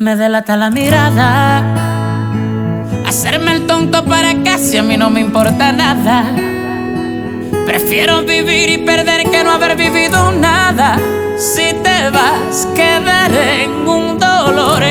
Me delata la mirada. Hacerme el tonto para casi a mí no me importa nada. Prefiero vivir y perder que no haber vivido nada. Si te vas, quedaré en un dolor